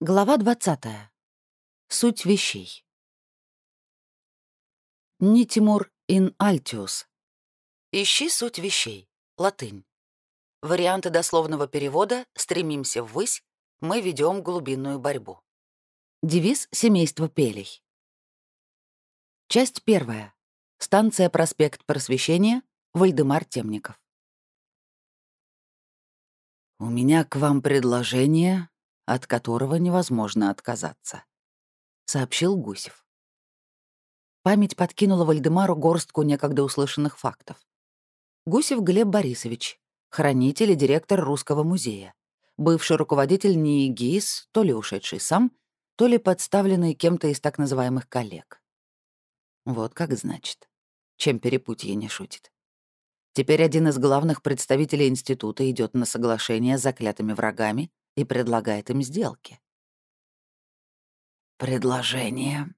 Глава 20. Суть вещей. Nitimur in altius. Ищи суть вещей. Латынь. Варианты дословного перевода «Стремимся ввысь», «Мы ведем глубинную борьбу». Девиз семейства Пелей. Часть первая. Станция «Проспект Просвещения», Вальдемар Темников. «У меня к вам предложение, от которого невозможно отказаться», — сообщил Гусев. Память подкинула Вальдемару горстку некогда услышанных фактов. Гусев Глеб Борисович, хранитель и директор Русского музея, бывший руководитель НИИ ГИС, то ли ушедший сам, то ли подставленный кем-то из так называемых коллег. Вот как значит. Чем перепутье не шутит. Теперь один из главных представителей института идет на соглашение с заклятыми врагами и предлагает им сделки. «Предложение.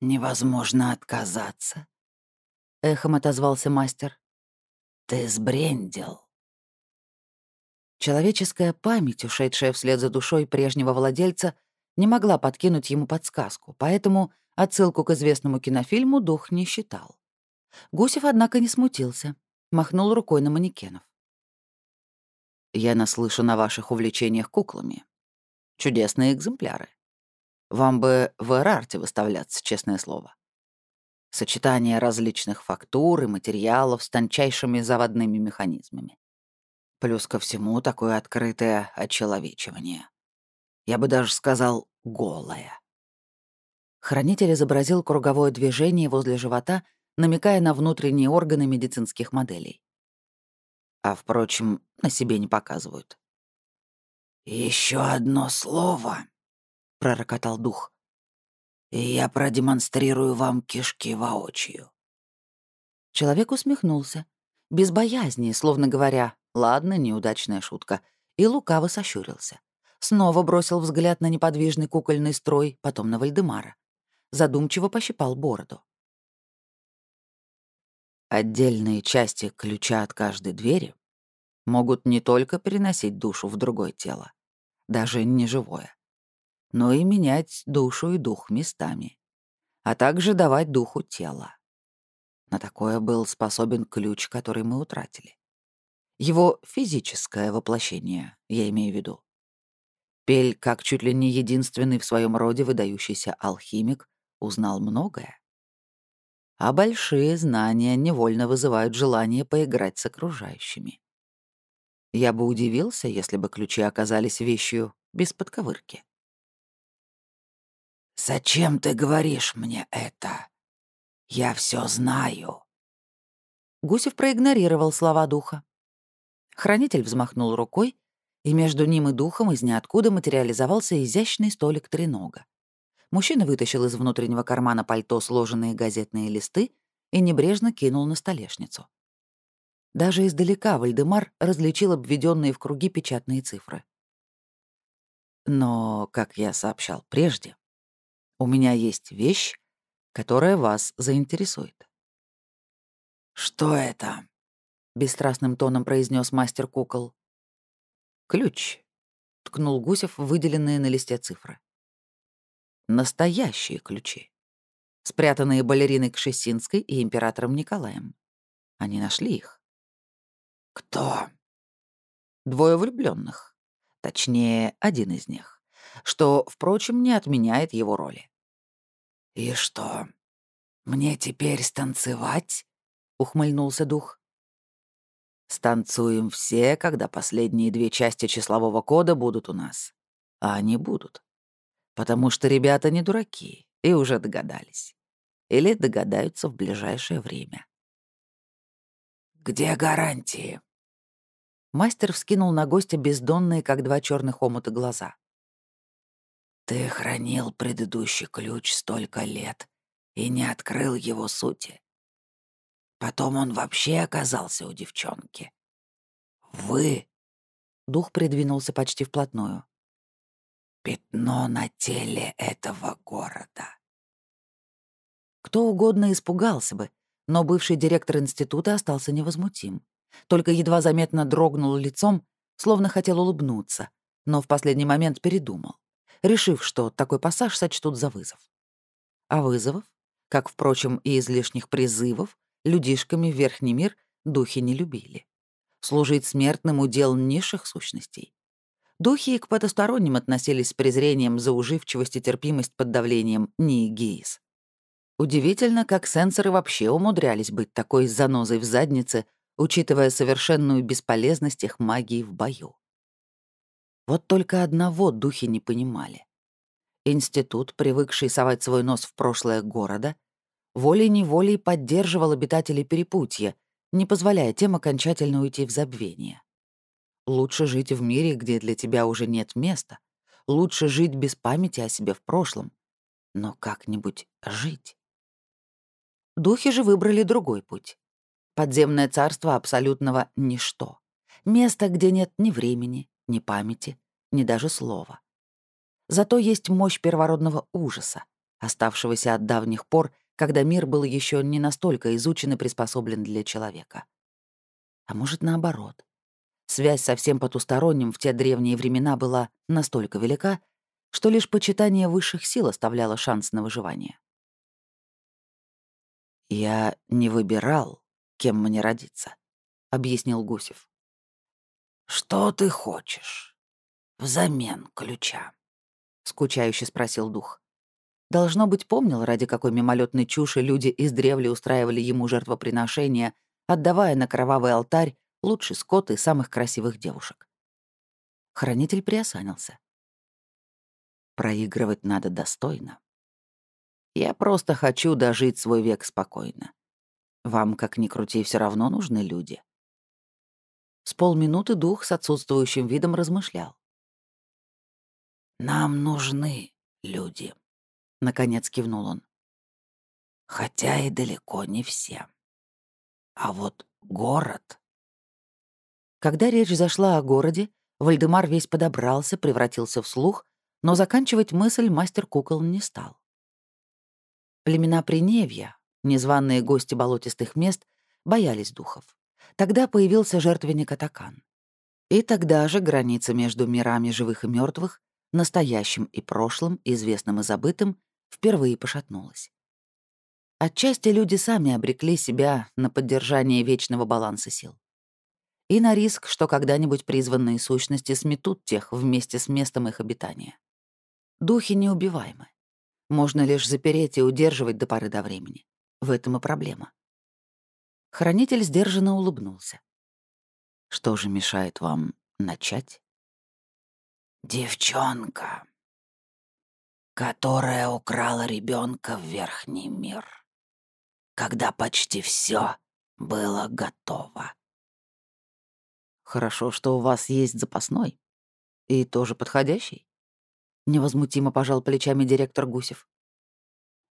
Невозможно отказаться», — эхом отозвался мастер. «Ты сбрендил». Человеческая память, ушедшая вслед за душой прежнего владельца, не могла подкинуть ему подсказку, поэтому отсылку к известному кинофильму дух не считал. Гусев, однако, не смутился, махнул рукой на манекенов. Я наслышан о ваших увлечениях куклами. Чудесные экземпляры. Вам бы в Эрарте выставляться, честное слово. Сочетание различных фактур и материалов с тончайшими заводными механизмами. Плюс ко всему такое открытое очеловечивание. Я бы даже сказал, голое. Хранитель изобразил круговое движение возле живота, намекая на внутренние органы медицинских моделей. А, впрочем, на себе не показывают. Еще одно слово», — пророкотал дух, — «и я продемонстрирую вам кишки воочию». Человек усмехнулся, без боязни, словно говоря, «Ладно, неудачная шутка», и лукаво сощурился. Снова бросил взгляд на неподвижный кукольный строй, потом на Вальдемара. Задумчиво пощипал бороду. Отдельные части ключа от каждой двери могут не только переносить душу в другое тело, даже не живое, но и менять душу и дух местами, а также давать духу тело. На такое был способен ключ, который мы утратили. Его физическое воплощение, я имею в виду. Пель, как чуть ли не единственный в своем роде выдающийся алхимик, узнал многое а большие знания невольно вызывают желание поиграть с окружающими. Я бы удивился, если бы ключи оказались вещью без подковырки. «Зачем ты говоришь мне это? Я все знаю». Гусев проигнорировал слова духа. Хранитель взмахнул рукой, и между ним и духом из ниоткуда материализовался изящный столик тренога. Мужчина вытащил из внутреннего кармана пальто сложенные газетные листы и небрежно кинул на столешницу. Даже издалека Вальдемар различил обведенные в круги печатные цифры. Но, как я сообщал прежде, у меня есть вещь, которая вас заинтересует. «Что это?» — бесстрастным тоном произнес мастер кукол. «Ключ», — ткнул Гусев выделенные на листе цифры настоящие ключи, спрятанные балериной Кшесинской и императором Николаем. Они нашли их. Кто? Двое влюбленных, точнее, один из них, что, впрочем, не отменяет его роли. «И что, мне теперь станцевать?» — ухмыльнулся дух. «Станцуем все, когда последние две части числового кода будут у нас. А они будут потому что ребята не дураки и уже догадались. Или догадаются в ближайшее время. «Где гарантии?» Мастер вскинул на гостя бездонные, как два черных омута, глаза. «Ты хранил предыдущий ключ столько лет и не открыл его сути. Потом он вообще оказался у девчонки. Вы...» Дух придвинулся почти вплотную пятно на теле этого города. Кто угодно испугался бы, но бывший директор института остался невозмутим. Только едва заметно дрогнул лицом, словно хотел улыбнуться, но в последний момент передумал. решив, что такой пассаж сочтут за вызов. А вызовов, как, впрочем, и излишних призывов, людишками в верхний мир духи не любили. Служить смертным удел низших сущностей. Духи к потусторонним относились с презрением за уживчивость и терпимость под давлением Ниигиис. Удивительно, как сенсоры вообще умудрялись быть такой занозой в заднице, учитывая совершенную бесполезность их магии в бою. Вот только одного духи не понимали. Институт, привыкший совать свой нос в прошлое города, волей-неволей поддерживал обитателей перепутья, не позволяя тем окончательно уйти в забвение. Лучше жить в мире, где для тебя уже нет места. Лучше жить без памяти о себе в прошлом. Но как-нибудь жить. Духи же выбрали другой путь. Подземное царство абсолютного ничто. Место, где нет ни времени, ни памяти, ни даже слова. Зато есть мощь первородного ужаса, оставшегося от давних пор, когда мир был еще не настолько изучен и приспособлен для человека. А может, наоборот. Связь со всем потусторонним в те древние времена была настолько велика, что лишь почитание высших сил оставляло шанс на выживание. «Я не выбирал, кем мне родиться», — объяснил Гусев. «Что ты хочешь взамен ключа?» — скучающе спросил дух. Должно быть, помнил, ради какой мимолетной чуши люди издревле устраивали ему жертвоприношения, отдавая на кровавый алтарь лучший скот и самых красивых девушек. Хранитель приосанился. Проигрывать надо достойно. Я просто хочу дожить свой век спокойно. Вам, как ни крути, все равно нужны люди. С полминуты дух с отсутствующим видом размышлял. «Нам нужны люди», — наконец кивнул он. «Хотя и далеко не все. А вот город...» Когда речь зашла о городе, Вальдемар весь подобрался, превратился в слух, но заканчивать мысль мастер кукол не стал. Племена Приневья, незваные гости болотистых мест, боялись духов. Тогда появился жертвенник Атакан. И тогда же граница между мирами живых и мертвых, настоящим и прошлым, известным и забытым, впервые пошатнулась. Отчасти люди сами обрекли себя на поддержание вечного баланса сил и на риск, что когда-нибудь призванные сущности сметут тех вместе с местом их обитания. Духи неубиваемы. Можно лишь запереть и удерживать до поры до времени. В этом и проблема. Хранитель сдержанно улыбнулся. «Что же мешает вам начать?» «Девчонка, которая украла ребенка в верхний мир, когда почти все было готово», Хорошо, что у вас есть запасной. И тоже подходящий. Невозмутимо пожал плечами директор Гусев.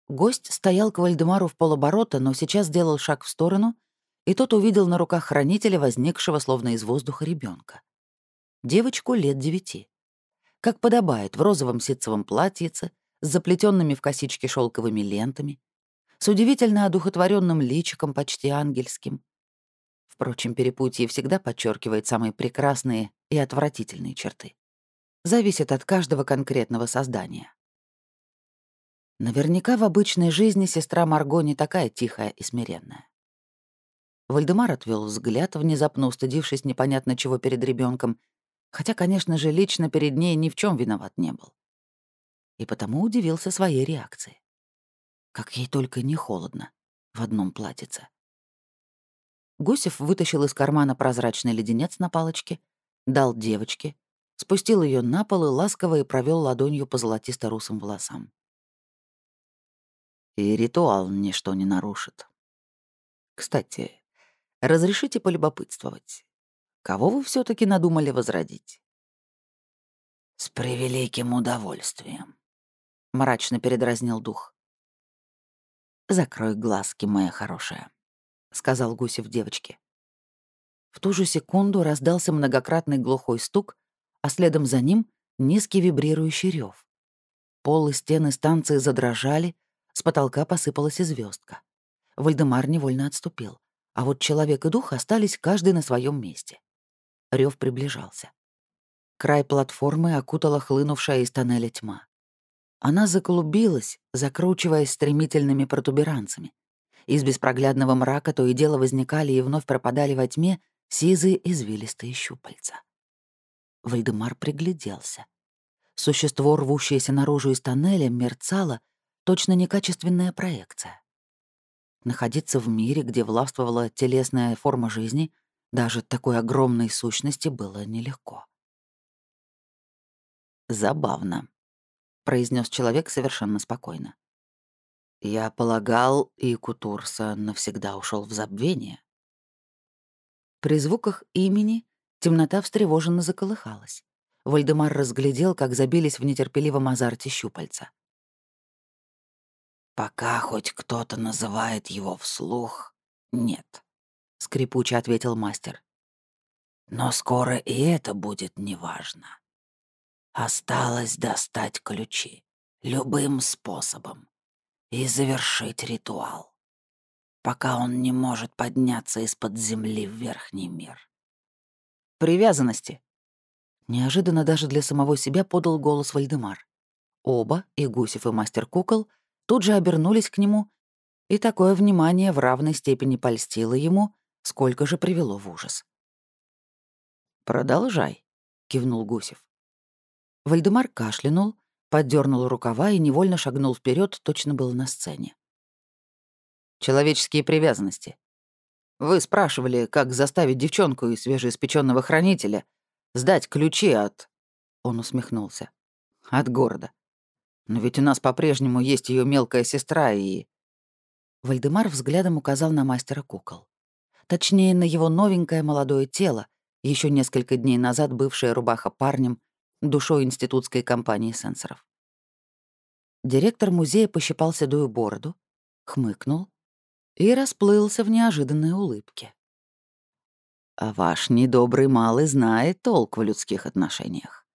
Гость стоял к Вальдемару в полоборота, но сейчас сделал шаг в сторону, и тот увидел на руках хранителя, возникшего словно из воздуха ребенка. Девочку лет девяти. Как подобает, в розовом ситцевом платьице, с заплетенными в косички шелковыми лентами, с удивительно одухотворенным личиком, почти ангельским, Впрочем, перепутье всегда подчеркивает самые прекрасные и отвратительные черты. Зависит от каждого конкретного создания. Наверняка в обычной жизни сестра Марго не такая тихая и смиренная. Вальдемар отвел взгляд, внезапно устыдившись непонятно чего перед ребенком, хотя, конечно же, лично перед ней ни в чем виноват не был. И потому удивился своей реакции. Как ей только не холодно в одном платьице. Гусев вытащил из кармана прозрачный леденец на палочке, дал девочке, спустил ее на пол и ласково и провел ладонью по золотисто-русым волосам. И ритуал ничто не нарушит. Кстати, разрешите полюбопытствовать. Кого вы все таки надумали возродить? «С превеликим удовольствием», — мрачно передразнил дух. «Закрой глазки, моя хорошая», — сказал Гусев девочке. В ту же секунду раздался многократный глухой стук, а следом за ним — низкий вибрирующий рев. Пол и стены станции задрожали, с потолка посыпалась и звездка. Вальдемар невольно отступил, а вот человек и дух остались каждый на своем месте. Рев приближался. Край платформы окутала хлынувшая из тоннеля тьма. Она заклубилась, закручиваясь стремительными протуберанцами. Из беспроглядного мрака то и дело возникали и вновь пропадали во тьме сизые извилистые щупальца. Вальдемар пригляделся. Существо, рвущееся наружу из тоннеля, мерцало, точно некачественная проекция. Находиться в мире, где властвовала телесная форма жизни, даже такой огромной сущности было нелегко. «Забавно», — произнес человек совершенно спокойно. «Я полагал, и Кутурса навсегда ушел в забвение». При звуках имени темнота встревоженно заколыхалась. Вальдемар разглядел, как забились в нетерпеливом азарте щупальца. «Пока хоть кто-то называет его вслух, нет», — скрипуче ответил мастер. «Но скоро и это будет неважно. Осталось достать ключи любым способом и завершить ритуал, пока он не может подняться из-под земли в верхний мир». «Привязанности», Неожиданно даже для самого себя подал голос Вальдемар. Оба, и Гусев, и мастер кукол, тут же обернулись к нему, и такое внимание в равной степени польстило ему, сколько же привело в ужас. «Продолжай», — кивнул Гусев. Вальдемар кашлянул, поддернул рукава и невольно шагнул вперед, точно был на сцене. «Человеческие привязанности. Вы спрашивали, как заставить девчонку и свежеиспеченного хранителя сдать ключи от...» Он усмехнулся. «От города. Но ведь у нас по-прежнему есть ее мелкая сестра и...» Вальдемар взглядом указал на мастера кукол. Точнее, на его новенькое молодое тело, еще несколько дней назад бывшая рубаха парнем, душой институтской компании сенсоров. Директор музея пощипал седую бороду, хмыкнул и расплылся в неожиданной улыбке. А ваш недобрый малый знает толк в людских отношениях.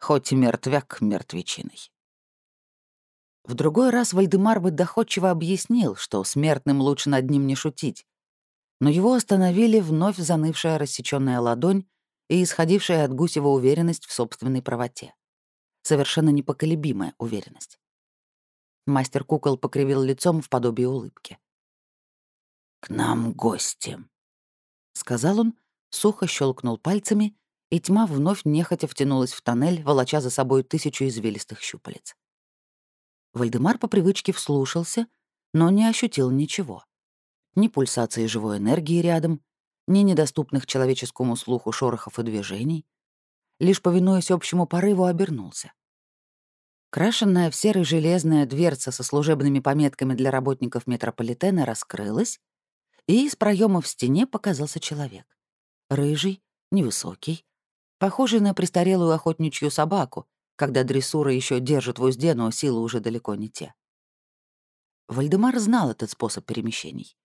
Хоть и мертвяк мертвечиной. В другой раз Вальдемар бы доходчиво объяснил, что смертным лучше над ним не шутить. Но его остановили вновь занывшая рассечённая ладонь и исходившая от Гусева уверенность в собственной правоте. Совершенно непоколебимая уверенность. Мастер кукол покривил лицом в подобии улыбки. «К нам гости», — сказал он, сухо щелкнул пальцами, и тьма вновь нехотя втянулась в тоннель, волоча за собой тысячу извилистых щупалец. Вальдемар по привычке вслушался, но не ощутил ничего. Ни пульсации живой энергии рядом, ни недоступных человеческому слуху шорохов и движений. Лишь повинуясь общему порыву, обернулся. Крашенная в серый железная дверца со служебными пометками для работников метрополитена раскрылась, и из проема в стене показался человек. Рыжий, невысокий, похожий на престарелую охотничью собаку, когда дрессура еще держит в узде, но силы уже далеко не те. Вальдемар знал этот способ перемещений.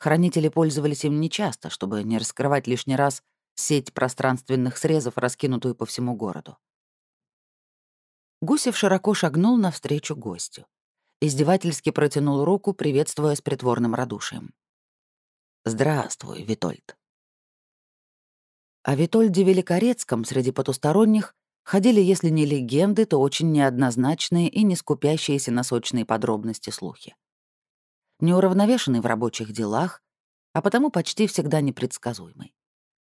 Хранители пользовались им нечасто, чтобы не раскрывать лишний раз сеть пространственных срезов, раскинутую по всему городу. Гусев широко шагнул навстречу гостю. Издевательски протянул руку, приветствуя с притворным радушием. Здравствуй, Витольд. О Витольде Великорецком среди потусторонних ходили, если не легенды, то очень неоднозначные и не скупящиеся на сочные подробности слухи. Неуравновешенный в рабочих делах, а потому почти всегда непредсказуемый.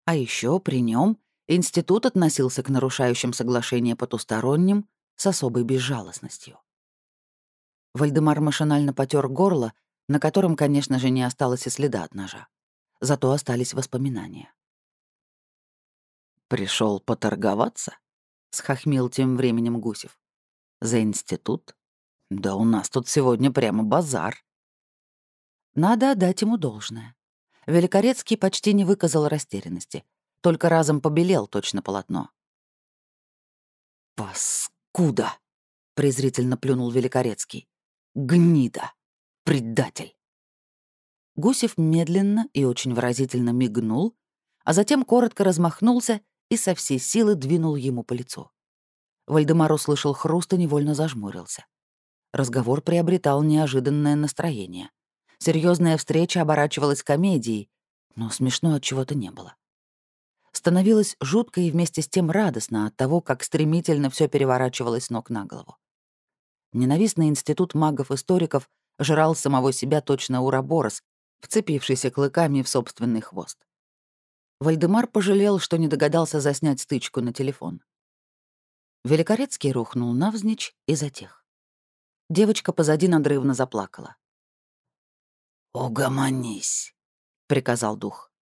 А еще при нем институт относился к нарушающим соглашение потусторонним с особой безжалостностью. Вальдемар машинально потер горло, на котором, конечно же, не осталось и следа от ножа. Зато остались воспоминания. Пришел поторговаться?» — схохмил тем временем Гусев. «За институт? Да у нас тут сегодня прямо базар». Надо отдать ему должное. Великорецкий почти не выказал растерянности, только разом побелел точно полотно. «Паскуда!» — презрительно плюнул Великорецкий. «Гнида! Предатель!» Гусев медленно и очень выразительно мигнул, а затем коротко размахнулся и со всей силы двинул ему по лицу. Вальдемар услышал хруст и невольно зажмурился. Разговор приобретал неожиданное настроение. Серьезная встреча оборачивалась комедией, но смешно от чего-то не было. Становилось жутко и вместе с тем радостно от того, как стремительно все переворачивалось ног на голову. Ненавистный институт магов-историков жрал самого себя точно уроборос, вцепившийся клыками в собственный хвост. Вальдемар пожалел, что не догадался заснять стычку на телефон. Великорецкий рухнул навзничь и затих. Девочка позади надрывно заплакала. «Угомонись», — приказал дух.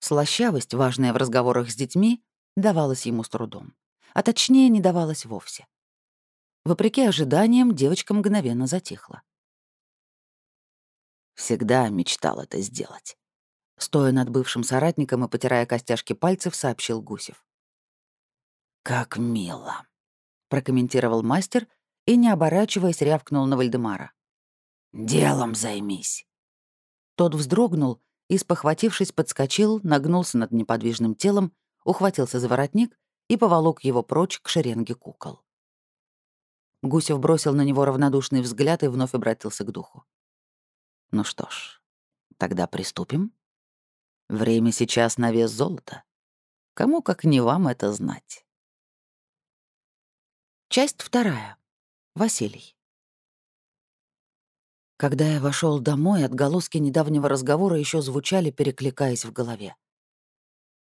Слащавость, важная в разговорах с детьми, давалась ему с трудом. А точнее, не давалась вовсе. Вопреки ожиданиям, девочка мгновенно затихла. Всегда мечтал это сделать. Стоя над бывшим соратником и потирая костяшки пальцев, сообщил Гусев. «Как мило», — прокомментировал мастер и, не оборачиваясь, рявкнул на Вальдемара. «Делом займись». Тот вздрогнул и, спохватившись, подскочил, нагнулся над неподвижным телом, ухватился за воротник и поволок его прочь к шеренге кукол. Гусев бросил на него равнодушный взгляд и вновь обратился к духу. «Ну что ж, тогда приступим. Время сейчас на вес золота. Кому, как не вам, это знать». Часть вторая. Василий. Когда я вошел домой, отголоски недавнего разговора еще звучали, перекликаясь в голове.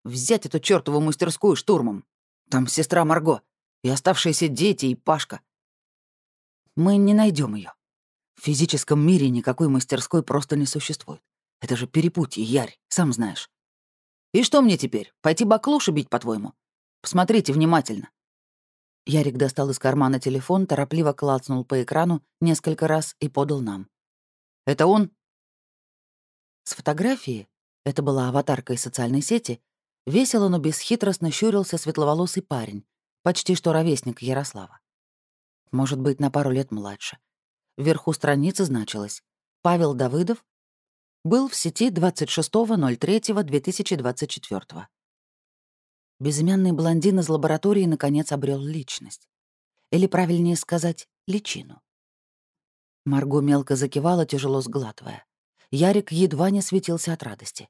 «Взять эту чертову мастерскую штурмом! Там сестра Марго, и оставшиеся дети, и Пашка. Мы не найдем ее. В физическом мире никакой мастерской просто не существует. Это же перепутье, Ярь, сам знаешь. И что мне теперь, пойти баклуши бить, по-твоему? Посмотрите внимательно. Ярик достал из кармана телефон, торопливо клацнул по экрану несколько раз и подал нам. Это он?» С фотографии, это была аватарка из социальной сети, весело, но бесхитростно щурился светловолосый парень, почти что ровесник Ярослава. Может быть, на пару лет младше. Вверху страницы значилось «Павел Давыдов был в сети 26.03.2024». Безымянный блондин из лаборатории наконец обрел личность. Или, правильнее сказать, личину. Марго мелко закивала, тяжело сглатывая. Ярик едва не светился от радости.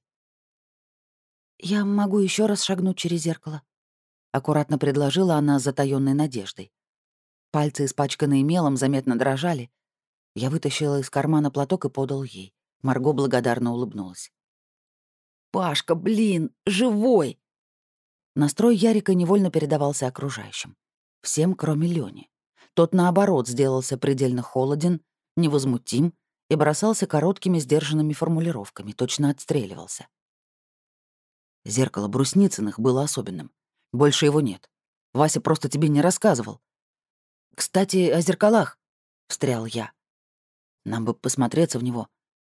«Я могу еще раз шагнуть через зеркало», — аккуратно предложила она с затаённой надеждой. Пальцы, испачканные мелом, заметно дрожали. Я вытащила из кармана платок и подал ей. Марго благодарно улыбнулась. «Пашка, блин, живой!» Настрой Ярика невольно передавался окружающим. Всем, кроме Лёни. Тот, наоборот, сделался предельно холоден, невозмутим и бросался короткими сдержанными формулировками, точно отстреливался. Зеркало Брусницыных было особенным. Больше его нет. Вася просто тебе не рассказывал. «Кстати, о зеркалах», — встрял я. «Нам бы посмотреться в него.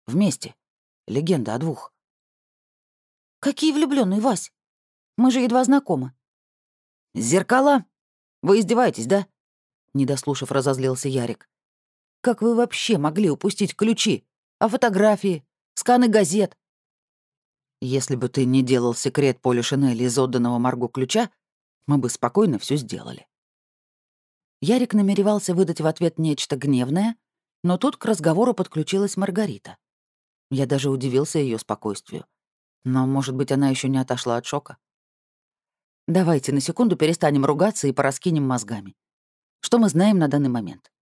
Вместе. Легенда о двух». «Какие влюбленные, Вась? Мы же едва знакомы». «Зеркала? Вы издеваетесь, да?» Не дослушав, разозлился Ярик. Как вы вообще могли упустить ключи? А фотографии? Сканы газет? Если бы ты не делал секрет Поля Шинели из отданного Маргу ключа, мы бы спокойно все сделали. Ярик намеревался выдать в ответ нечто гневное, но тут к разговору подключилась Маргарита. Я даже удивился ее спокойствию. Но, может быть, она еще не отошла от шока. Давайте на секунду перестанем ругаться и пораскинем мозгами. Что мы знаем на данный момент?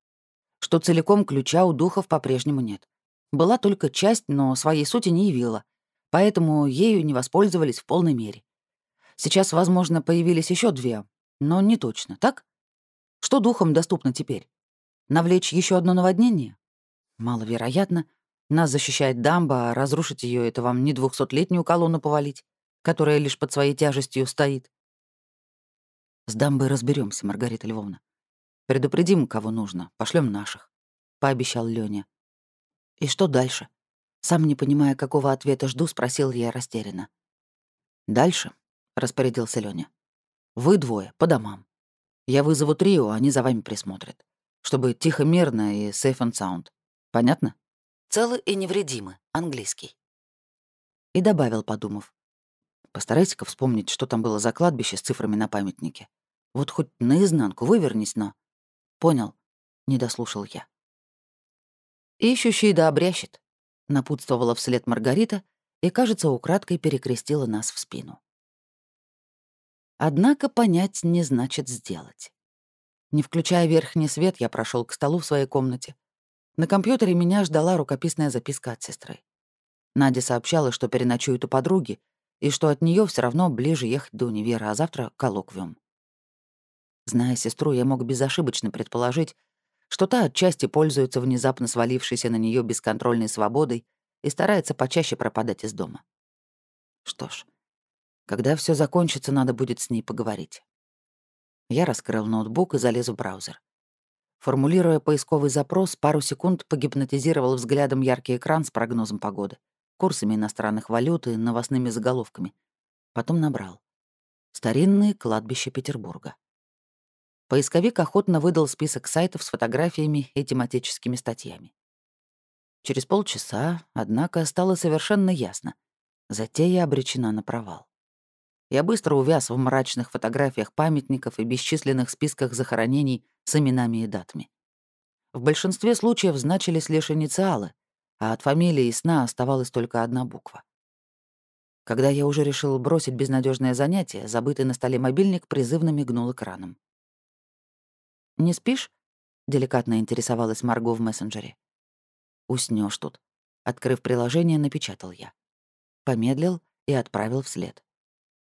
Что целиком ключа у духов по-прежнему нет. Была только часть, но своей сути не явила, поэтому ею не воспользовались в полной мере. Сейчас, возможно, появились еще две, но не точно, так? Что духам доступно теперь? Навлечь еще одно наводнение? Маловероятно. Нас защищает дамба, а разрушить ее это вам не двухсотлетнюю колонну повалить, которая лишь под своей тяжестью стоит. С дамбой разберемся, Маргарита Львовна. Предупредим, кого нужно, пошлем наших», — пообещал Лёня. «И что дальше?» Сам не понимая, какого ответа жду, спросил я растерянно. «Дальше», — распорядился Лёня. «Вы двое, по домам. Я вызову трио, они за вами присмотрят. Чтобы тихо-мирно и safe and sound. Понятно?» «Целы и невредимы. Английский». И добавил, подумав. «Постарайся-ка вспомнить, что там было за кладбище с цифрами на памятнике. Вот хоть наизнанку вывернись, но...» Понял. Не дослушал я. «Ищущий да обрящет», — напутствовала вслед Маргарита и, кажется, украдкой перекрестила нас в спину. Однако понять не значит сделать. Не включая верхний свет, я прошел к столу в своей комнате. На компьютере меня ждала рукописная записка от сестры. Надя сообщала, что переночует у подруги, и что от нее все равно ближе ехать до универа, а завтра — коллоквиум. Зная сестру, я мог безошибочно предположить, что та отчасти пользуется внезапно свалившейся на нее бесконтрольной свободой и старается почаще пропадать из дома. Что ж, когда все закончится, надо будет с ней поговорить. Я раскрыл ноутбук и залез в браузер. Формулируя поисковый запрос, пару секунд погипнотизировал взглядом яркий экран с прогнозом погоды, курсами иностранных валют и новостными заголовками. Потом набрал. Старинные кладбища Петербурга. Поисковик охотно выдал список сайтов с фотографиями и тематическими статьями. Через полчаса, однако, стало совершенно ясно. Затея обречена на провал. Я быстро увяз в мрачных фотографиях памятников и бесчисленных списках захоронений с именами и датами. В большинстве случаев значились лишь инициалы, а от фамилии и сна оставалась только одна буква. Когда я уже решил бросить безнадежное занятие, забытый на столе мобильник призывно мигнул экраном. «Не спишь?» — деликатно интересовалась Марго в мессенджере. Уснешь тут», — открыв приложение, напечатал я. Помедлил и отправил вслед.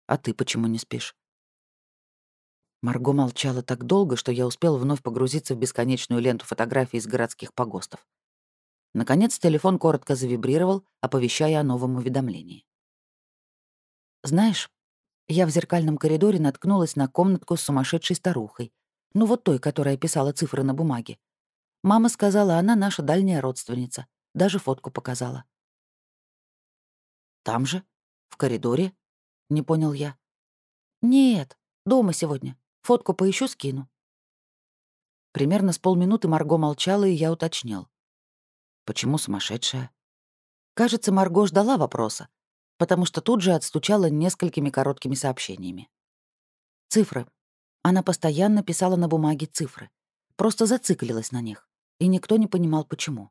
А ты почему не спишь?» Марго молчала так долго, что я успел вновь погрузиться в бесконечную ленту фотографий из городских погостов. Наконец телефон коротко завибрировал, оповещая о новом уведомлении. «Знаешь, я в зеркальном коридоре наткнулась на комнатку с сумасшедшей старухой. Ну вот той, которая писала цифры на бумаге. Мама сказала, она наша дальняя родственница. Даже фотку показала. «Там же? В коридоре?» — не понял я. «Нет, дома сегодня. Фотку поищу, скину». Примерно с полминуты Марго молчала, и я уточнил. «Почему сумасшедшая?» Кажется, Марго ждала вопроса, потому что тут же отстучала несколькими короткими сообщениями. Цифры. Она постоянно писала на бумаге цифры. Просто зациклилась на них, и никто не понимал, почему.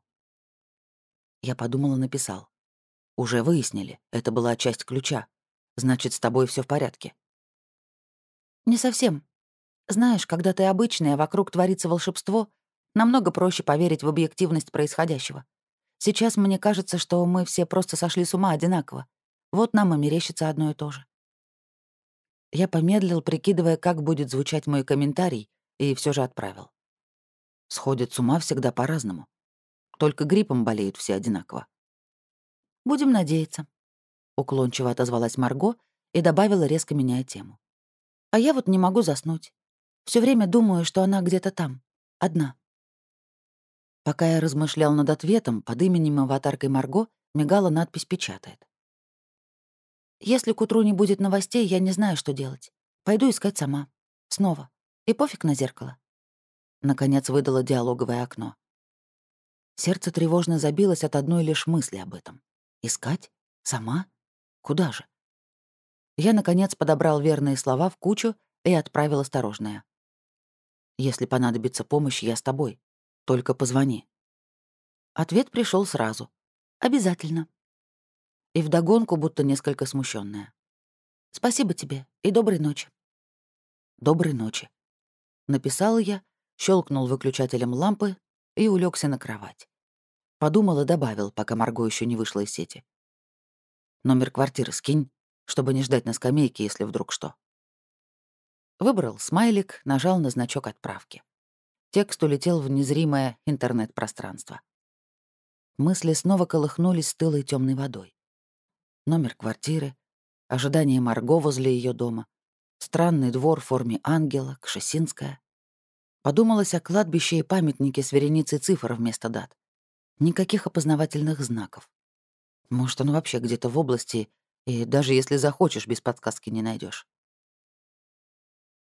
Я подумал и написал. Уже выяснили, это была часть ключа. Значит, с тобой все в порядке. Не совсем. Знаешь, когда ты обычный, а вокруг творится волшебство, намного проще поверить в объективность происходящего. Сейчас мне кажется, что мы все просто сошли с ума одинаково. Вот нам и мерещится одно и то же. Я помедлил, прикидывая, как будет звучать мой комментарий, и все же отправил. Сходят с ума всегда по-разному. Только гриппом болеют все одинаково. Будем надеяться. Уклончиво отозвалась Марго и добавила, резко меняя тему. «А я вот не могу заснуть. Все время думаю, что она где-то там, одна». Пока я размышлял над ответом, под именем аватаркой Марго мигала надпись «Печатает». «Если к утру не будет новостей, я не знаю, что делать. Пойду искать сама. Снова. И пофиг на зеркало». Наконец выдало диалоговое окно. Сердце тревожно забилось от одной лишь мысли об этом. Искать? Сама? Куда же? Я, наконец, подобрал верные слова в кучу и отправил осторожное. «Если понадобится помощь, я с тобой. Только позвони». Ответ пришел сразу. «Обязательно». И вдогонку, будто несколько смущенная. «Спасибо тебе и доброй ночи». «Доброй ночи». Написал я, щелкнул выключателем лампы и улегся на кровать. Подумал и добавил, пока Марго еще не вышла из сети. Номер квартиры скинь, чтобы не ждать на скамейке, если вдруг что. Выбрал смайлик, нажал на значок отправки. Текст улетел в незримое интернет-пространство. Мысли снова колыхнулись стылой темной водой. Номер квартиры, ожидание Марго возле ее дома, странный двор в форме ангела, Кшесинская. Подумалось о кладбище и памятнике с вереницей цифр вместо дат. Никаких опознавательных знаков. Может, он вообще где-то в области, и даже если захочешь, без подсказки не найдешь.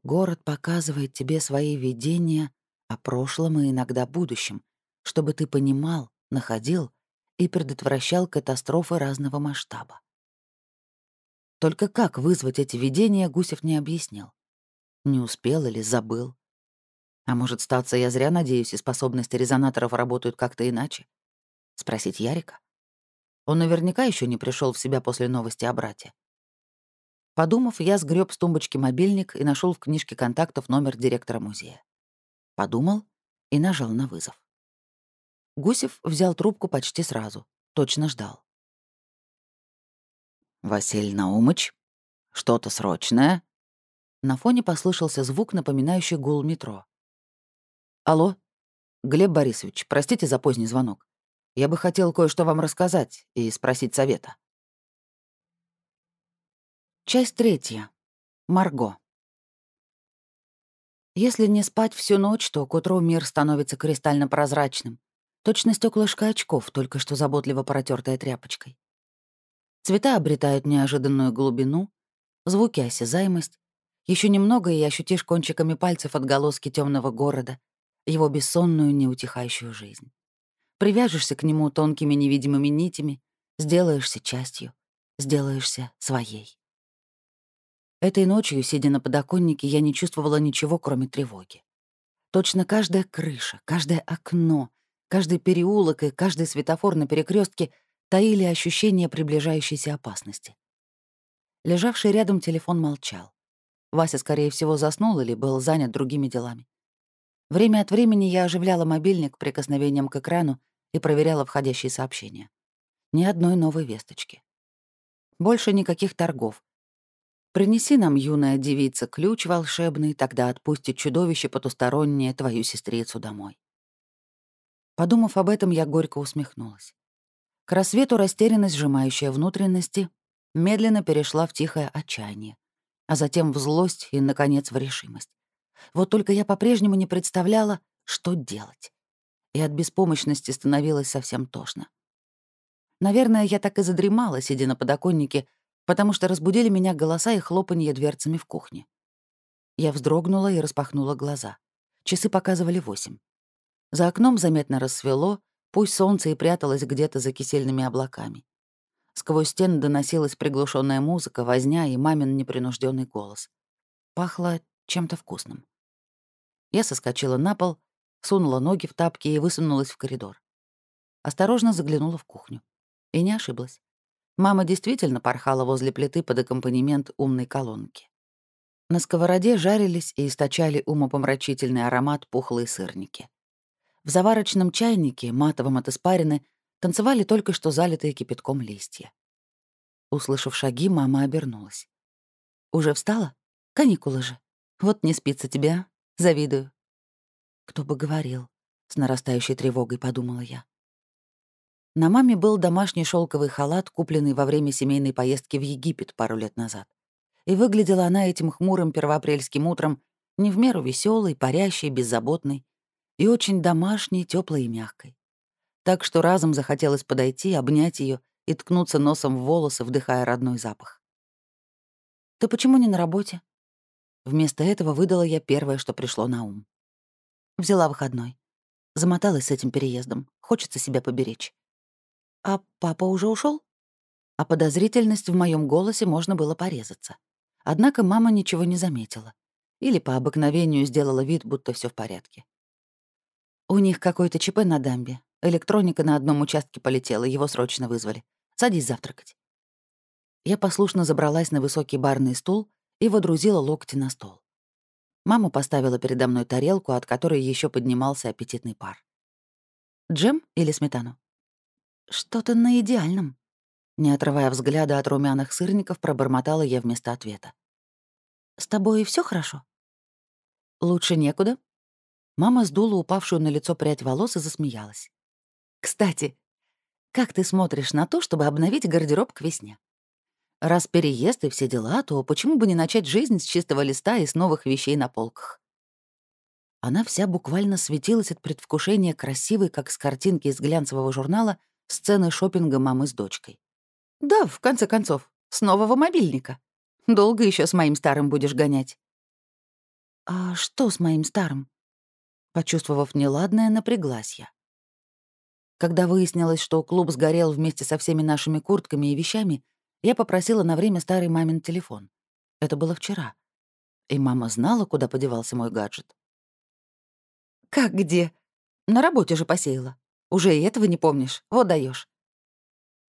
Город показывает тебе свои видения о прошлом и иногда будущем, чтобы ты понимал, находил и предотвращал катастрофы разного масштаба. Только как вызвать эти видения, Гусев не объяснил. Не успел или забыл. А может, статься я зря надеюсь, и способности резонаторов работают как-то иначе? Спросить Ярика? Он наверняка еще не пришел в себя после новости о брате. Подумав, я сгреб с тумбочки мобильник и нашел в книжке контактов номер директора музея. Подумал и нажал на вызов. Гусев взял трубку почти сразу, точно ждал. «Василий Наумыч, что-то срочное?» На фоне послышался звук, напоминающий гул метро. «Алло? Глеб Борисович, простите за поздний звонок. Я бы хотел кое-что вам рассказать и спросить совета». Часть третья. Марго. Если не спать всю ночь, то к утру мир становится кристально прозрачным. Точно стеклышко очков, только что заботливо протертая тряпочкой. Цвета обретают неожиданную глубину, звуки — осязаемость. Еще немного, и ощутишь кончиками пальцев отголоски темного города, его бессонную, неутихающую жизнь. Привяжешься к нему тонкими невидимыми нитями, сделаешься частью, сделаешься своей. Этой ночью, сидя на подоконнике, я не чувствовала ничего, кроме тревоги. Точно каждая крыша, каждое окно, каждый переулок и каждый светофор на перекрестке таили ощущение приближающейся опасности. Лежавший рядом телефон молчал. Вася, скорее всего, заснул или был занят другими делами. Время от времени я оживляла мобильник прикосновением к экрану и проверяла входящие сообщения. Ни одной новой весточки. Больше никаких торгов, Принеси нам, юная девица, ключ волшебный, тогда отпустит чудовище потустороннее твою сестрицу домой. Подумав об этом, я горько усмехнулась. К рассвету растерянность, сжимающая внутренности, медленно перешла в тихое отчаяние, а затем в злость и, наконец, в решимость. Вот только я по-прежнему не представляла, что делать. И от беспомощности становилось совсем тошно. Наверное, я так и задремала, сидя на подоконнике, потому что разбудили меня голоса и хлопанье дверцами в кухне. Я вздрогнула и распахнула глаза. Часы показывали восемь. За окном заметно рассвело, пусть солнце и пряталось где-то за кисельными облаками. Сквозь стены доносилась приглушенная музыка, возня и мамин непринужденный голос. Пахло чем-то вкусным. Я соскочила на пол, сунула ноги в тапки и высунулась в коридор. Осторожно заглянула в кухню. И не ошиблась. Мама действительно порхала возле плиты под аккомпанемент умной колонки. На сковороде жарились и источали умопомрачительный аромат пухлые сырники. В заварочном чайнике, матовом от испарины, танцевали только что залитые кипятком листья. Услышав шаги, мама обернулась. «Уже встала? Каникулы же. Вот не спится тебя. Завидую». «Кто бы говорил?» — с нарастающей тревогой подумала я. На маме был домашний шелковый халат, купленный во время семейной поездки в Египет пару лет назад. И выглядела она этим хмурым первоапрельским утром не в меру веселой, парящей, беззаботной и очень домашней, теплой и мягкой. Так что разом захотелось подойти, обнять ее и ткнуться носом в волосы, вдыхая родной запах. «Ты почему не на работе?» Вместо этого выдала я первое, что пришло на ум. Взяла выходной. Замоталась с этим переездом. Хочется себя поберечь. «А папа уже ушел? А подозрительность в моем голосе можно было порезаться. Однако мама ничего не заметила. Или по обыкновению сделала вид, будто все в порядке. У них какой-то ЧП на дамбе. Электроника на одном участке полетела, его срочно вызвали. Садись завтракать. Я послушно забралась на высокий барный стул и водрузила локти на стол. Мама поставила передо мной тарелку, от которой еще поднимался аппетитный пар. «Джем или сметану?» «Что-то на идеальном». Не отрывая взгляда от румяных сырников, пробормотала я вместо ответа. «С тобой все хорошо?» «Лучше некуда». Мама сдула упавшую на лицо прядь волос и засмеялась. «Кстати, как ты смотришь на то, чтобы обновить гардероб к весне? Раз переезд и все дела, то почему бы не начать жизнь с чистого листа и с новых вещей на полках?» Она вся буквально светилась от предвкушения красивой, как с картинки из глянцевого журнала, сцены шопинга мамы с дочкой. «Да, в конце концов, с нового мобильника. Долго еще с моим старым будешь гонять». «А что с моим старым?» Почувствовав неладное, напряглась я. Когда выяснилось, что клуб сгорел вместе со всеми нашими куртками и вещами, я попросила на время старый мамин телефон. Это было вчера. И мама знала, куда подевался мой гаджет. «Как где? На работе же посеяла. Уже и этого не помнишь? Вот даешь.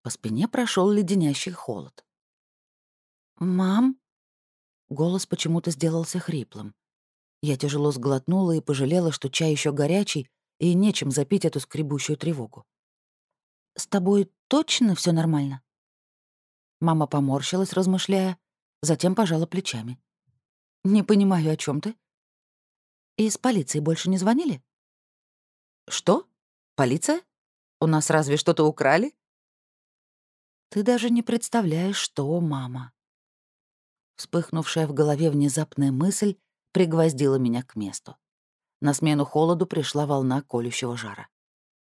По спине прошел леденящий холод. «Мам?» Голос почему-то сделался хриплым. Я тяжело сглотнула и пожалела, что чай еще горячий, и нечем запить эту скребущую тревогу. «С тобой точно все нормально?» Мама поморщилась, размышляя, затем пожала плечами. «Не понимаю, о чем ты?» «Из полиции больше не звонили?» «Что? Полиция? У нас разве что-то украли?» «Ты даже не представляешь, что, мама». Вспыхнувшая в голове внезапная мысль пригвоздила меня к месту. На смену холоду пришла волна колющего жара.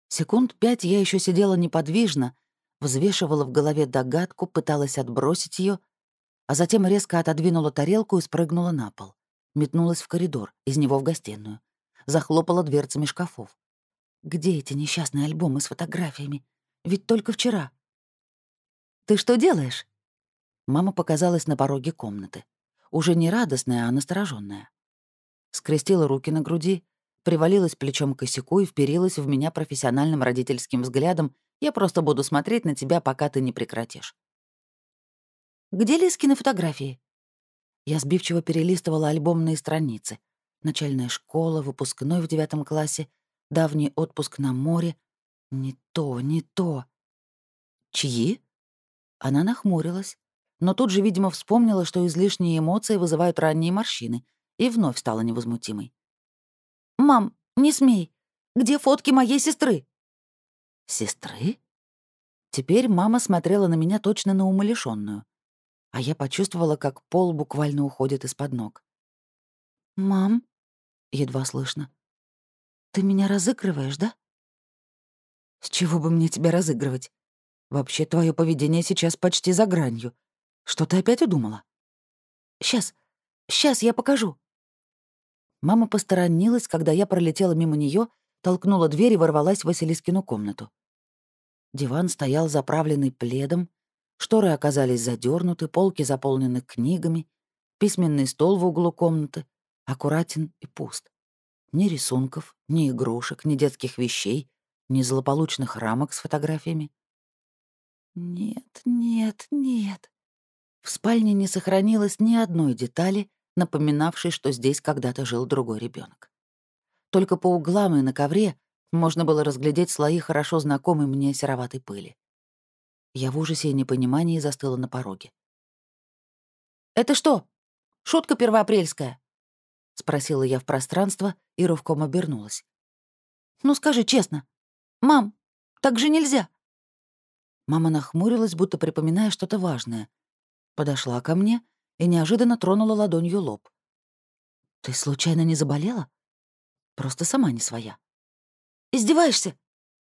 Секунд пять я еще сидела неподвижно, взвешивала в голове догадку, пыталась отбросить ее, а затем резко отодвинула тарелку и спрыгнула на пол. Метнулась в коридор, из него в гостиную. Захлопала дверцами шкафов. Где эти несчастные альбомы с фотографиями? Ведь только вчера. «Ты что делаешь?» Мама показалась на пороге комнаты. Уже не радостная, а настороженная. Скрестила руки на груди, привалилась плечом к косяку и вперилась в меня профессиональным родительским взглядом «Я просто буду смотреть на тебя, пока ты не прекратишь». «Где Лискины фотографии?» Я сбивчиво перелистывала альбомные страницы. Начальная школа, выпускной в девятом классе, давний отпуск на море. Не то, не то. «Чьи?» Она нахмурилась, но тут же, видимо, вспомнила, что излишние эмоции вызывают ранние морщины, и вновь стала невозмутимой. «Мам, не смей! Где фотки моей сестры?» «Сестры?» Теперь мама смотрела на меня точно на умалишённую, а я почувствовала, как пол буквально уходит из-под ног. «Мам?» — едва слышно. «Ты меня разыгрываешь, да?» «С чего бы мне тебя разыгрывать? Вообще, твое поведение сейчас почти за гранью. Что ты опять удумала?» «Сейчас, сейчас я покажу». Мама посторонилась, когда я пролетела мимо нее, толкнула дверь и ворвалась в Василискину комнату. Диван стоял заправленный пледом, шторы оказались задернуты, полки заполнены книгами, письменный стол в углу комнаты аккуратен и пуст. Ни рисунков, ни игрушек, ни детских вещей, ни злополучных рамок с фотографиями. Нет, нет, нет. В спальне не сохранилось ни одной детали, напоминавшей, что здесь когда-то жил другой ребенок. Только по углам и на ковре можно было разглядеть слои хорошо знакомой мне сероватой пыли. Я в ужасе и непонимании застыла на пороге. «Это что? Шутка первоапрельская?» — спросила я в пространство и рывком обернулась. «Ну скажи честно. Мам, так же нельзя!» Мама нахмурилась, будто припоминая что-то важное. Подошла ко мне и неожиданно тронула ладонью лоб. «Ты случайно не заболела? Просто сама не своя». «Издеваешься?»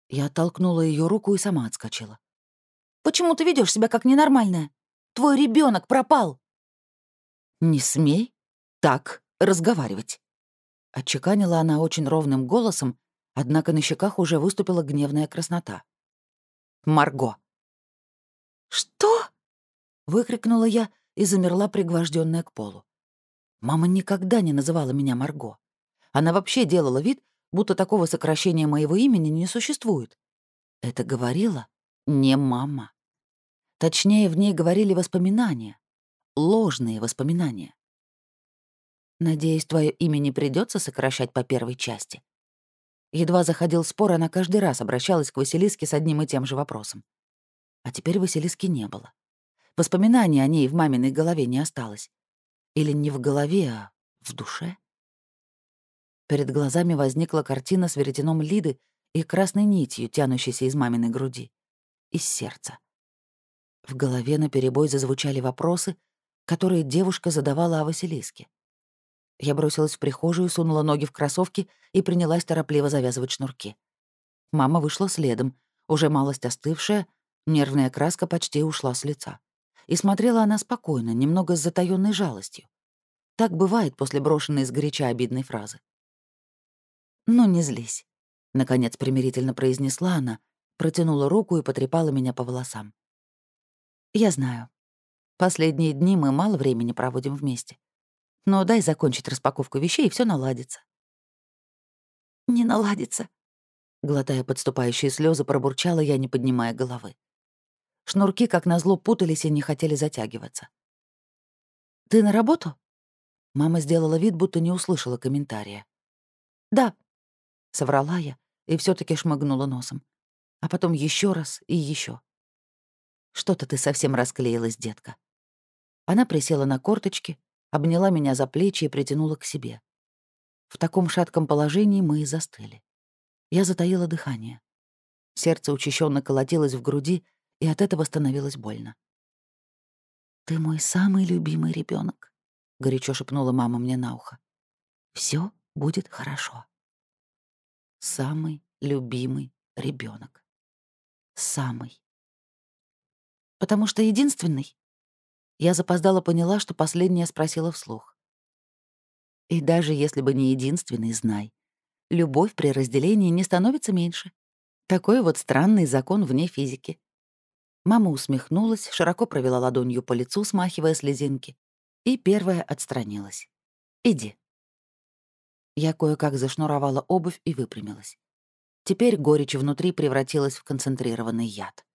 Я оттолкнула ее руку и сама отскочила. «Почему ты ведешь себя как ненормальная? Твой ребенок пропал!» «Не смей так разговаривать!» Отчеканила она очень ровным голосом, однако на щеках уже выступила гневная краснота. «Марго!» «Что?» — выкрикнула я и замерла, пригвожденная к полу. Мама никогда не называла меня Марго. Она вообще делала вид, будто такого сокращения моего имени не существует. Это говорила не мама. Точнее, в ней говорили воспоминания. Ложные воспоминания. Надеюсь, твое имя не придется сокращать по первой части. Едва заходил спор, она каждый раз обращалась к Василиске с одним и тем же вопросом. А теперь Василиски не было. Воспоминаний о ней в маминой голове не осталось. Или не в голове, а в душе. Перед глазами возникла картина с веретеном Лиды и красной нитью, тянущейся из маминой груди. Из сердца. В голове наперебой зазвучали вопросы, которые девушка задавала о Василиске. Я бросилась в прихожую, сунула ноги в кроссовки и принялась торопливо завязывать шнурки. Мама вышла следом, уже малость остывшая, нервная краска почти ушла с лица. И смотрела она спокойно, немного с затаённой жалостью. Так бывает после брошенной сгоряча обидной фразы. «Ну, не злись», — наконец примирительно произнесла она, протянула руку и потрепала меня по волосам. «Я знаю. Последние дни мы мало времени проводим вместе. Но дай закончить распаковку вещей, и все наладится». «Не наладится», — глотая подступающие слезы, пробурчала я, не поднимая головы. Шнурки, как назло, путались и не хотели затягиваться. «Ты на работу?» Мама сделала вид, будто не услышала комментария. «Да», — соврала я и все таки шмыгнула носом. А потом еще раз и еще. «Что-то ты совсем расклеилась, детка». Она присела на корточки, обняла меня за плечи и притянула к себе. В таком шатком положении мы и застыли. Я затаила дыхание. Сердце учащенно колотилось в груди, и от этого становилось больно. «Ты мой самый любимый ребенок, горячо шепнула мама мне на ухо. Все будет хорошо. Самый любимый ребенок. Самый. Потому что единственный. Я запоздала поняла, что последняя спросила вслух. И даже если бы не единственный, знай, любовь при разделении не становится меньше. Такой вот странный закон вне физики. Мама усмехнулась, широко провела ладонью по лицу, смахивая слезинки, и первая отстранилась. «Иди». Я кое-как зашнуровала обувь и выпрямилась. Теперь горечь внутри превратилась в концентрированный яд.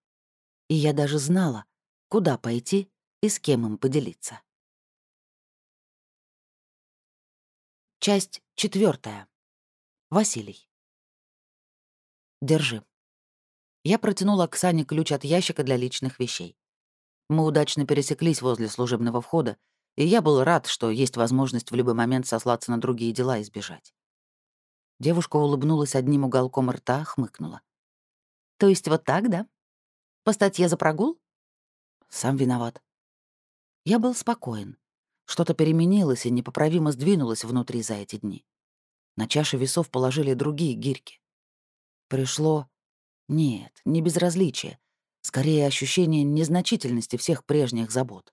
И я даже знала, куда пойти и с кем им поделиться. Часть четвертая. Василий. Держи. Я протянула Оксане ключ от ящика для личных вещей. Мы удачно пересеклись возле служебного входа, и я был рад, что есть возможность в любой момент сослаться на другие дела и сбежать. Девушка улыбнулась одним уголком рта, хмыкнула. «То есть вот так, да? По статье за прогул?» «Сам виноват». Я был спокоен. Что-то переменилось и непоправимо сдвинулось внутри за эти дни. На чаше весов положили другие гирьки. Пришло... Нет, не безразличие. Скорее, ощущение незначительности всех прежних забот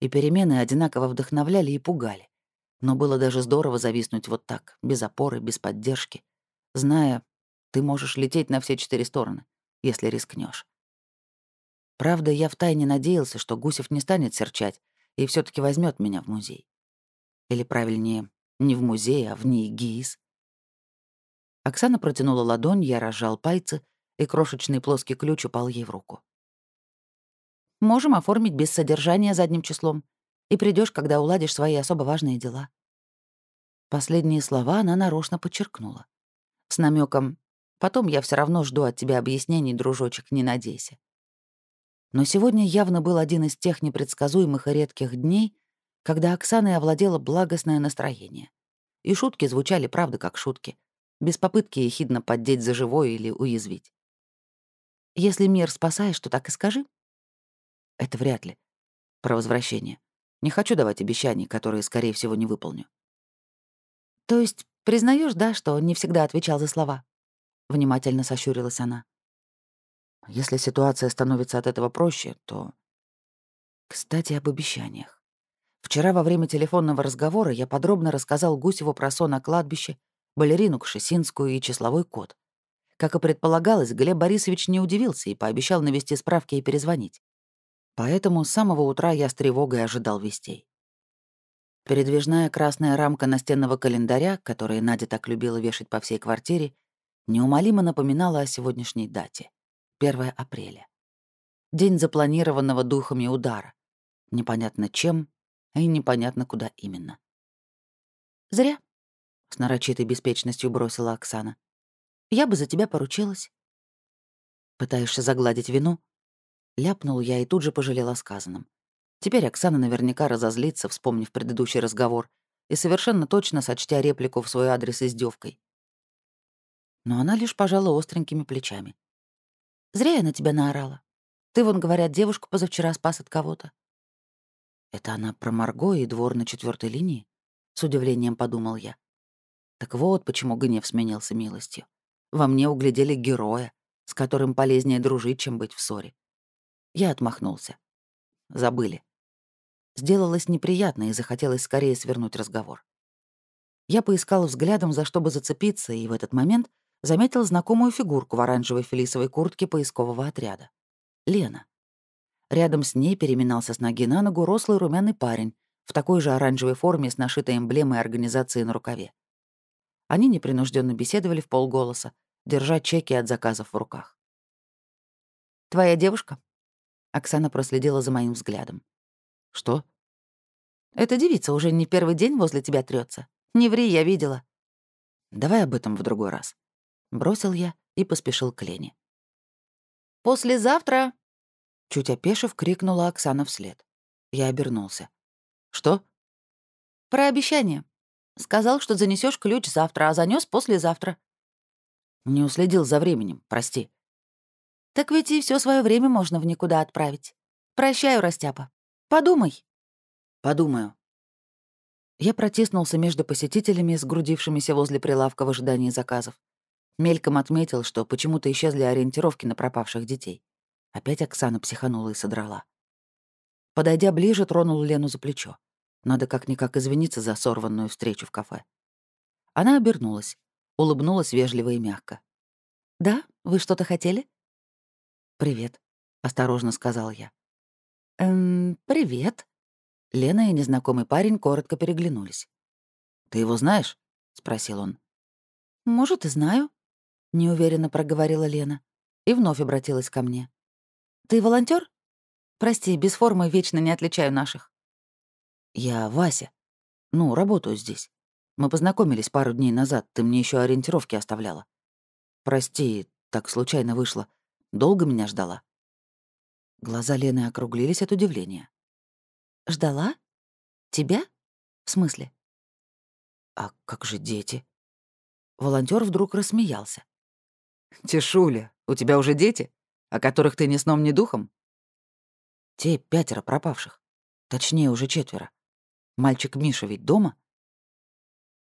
и перемены одинаково вдохновляли и пугали. Но было даже здорово зависнуть вот так, без опоры, без поддержки, зная, ты можешь лететь на все четыре стороны, если рискнешь. Правда, я втайне надеялся, что Гусев не станет серчать и все таки возьмет меня в музей. Или, правильнее, не в музей, а в НИИГИИС. Оксана протянула ладонь, я разжал пальцы, и крошечный плоский ключ упал ей в руку. Можем оформить без содержания задним числом. И придешь, когда уладишь свои особо важные дела». Последние слова она нарочно подчеркнула. С намеком «Потом я все равно жду от тебя объяснений, дружочек, не надейся». Но сегодня явно был один из тех непредсказуемых и редких дней, когда Оксаной овладело благостное настроение. И шутки звучали, правда, как шутки, без попытки ехидно поддеть за живое или уязвить. «Если мир спасаешь, то так и скажи», это вряд ли. Про возвращение. Не хочу давать обещаний, которые, скорее всего, не выполню. То есть признаешь, да, что не всегда отвечал за слова? Внимательно сощурилась она. Если ситуация становится от этого проще, то... Кстати, об обещаниях. Вчера во время телефонного разговора я подробно рассказал Гусеву про сон на кладбище, балерину Кшесинскую и числовой код. Как и предполагалось, Глеб Борисович не удивился и пообещал навести справки и перезвонить. Поэтому с самого утра я с тревогой ожидал вестей. Передвижная красная рамка настенного календаря, который Надя так любила вешать по всей квартире, неумолимо напоминала о сегодняшней дате — 1 апреля. День запланированного духами удара. Непонятно чем и непонятно куда именно. «Зря», — с нарочитой беспечностью бросила Оксана. «Я бы за тебя поручилась». «Пытаешься загладить вину?» Ляпнул я и тут же пожалел о сказанном. Теперь Оксана наверняка разозлится, вспомнив предыдущий разговор, и совершенно точно сочтя реплику в свой адрес издевкой. Но она лишь пожала остренькими плечами. «Зря я на тебя наорала. Ты, вон, говорят, девушку позавчера спас от кого-то». «Это она про Марго и двор на четвертой линии?» — с удивлением подумал я. Так вот, почему гнев сменился милостью. Во мне углядели героя, с которым полезнее дружить, чем быть в ссоре. Я отмахнулся. Забыли. Сделалось неприятно и захотелось скорее свернуть разговор. Я поискал взглядом, за что бы зацепиться, и в этот момент заметил знакомую фигурку в оранжевой фелисовой куртке поискового отряда. Лена. Рядом с ней переминался с ноги на ногу рослый румяный парень в такой же оранжевой форме с нашитой эмблемой организации на рукаве. Они непринужденно беседовали в полголоса, держа чеки от заказов в руках. «Твоя девушка?» Оксана проследила за моим взглядом. «Что?» Эта девица уже не первый день возле тебя трется. Не ври, я видела. Давай об этом в другой раз. Бросил я и поспешил к Лене. «Послезавтра!» Чуть опешив, крикнула Оксана вслед. Я обернулся. «Что?» «Про обещание. Сказал, что занесешь ключ завтра, а занес послезавтра». «Не уследил за временем, прости». «Так ведь и все свое время можно в никуда отправить. Прощаю, Растяпа. Подумай». «Подумаю». Я протиснулся между посетителями, сгрудившимися возле прилавка в ожидании заказов. Мельком отметил, что почему-то исчезли ориентировки на пропавших детей. Опять Оксана психанула и содрала. Подойдя ближе, тронул Лену за плечо. Надо как-никак извиниться за сорванную встречу в кафе. Она обернулась, улыбнулась вежливо и мягко. «Да, вы что-то хотели?» «Привет», — осторожно сказал я. «Эм, привет». Лена и незнакомый парень коротко переглянулись. «Ты его знаешь?» — спросил он. «Может, и знаю», — неуверенно проговорила Лена и вновь обратилась ко мне. «Ты волонтер? Прости, без формы вечно не отличаю наших». «Я Вася. Ну, работаю здесь. Мы познакомились пару дней назад, ты мне еще ориентировки оставляла. Прости, так случайно вышло. Долго меня ждала?» Глаза Лены округлились от удивления. «Ждала? Тебя? В смысле?» «А как же дети?» Волонтер вдруг рассмеялся. «Тишуля, у тебя уже дети, о которых ты ни сном, ни духом?» «Те пятеро пропавших. Точнее, уже четверо. Мальчик Миша ведь дома?»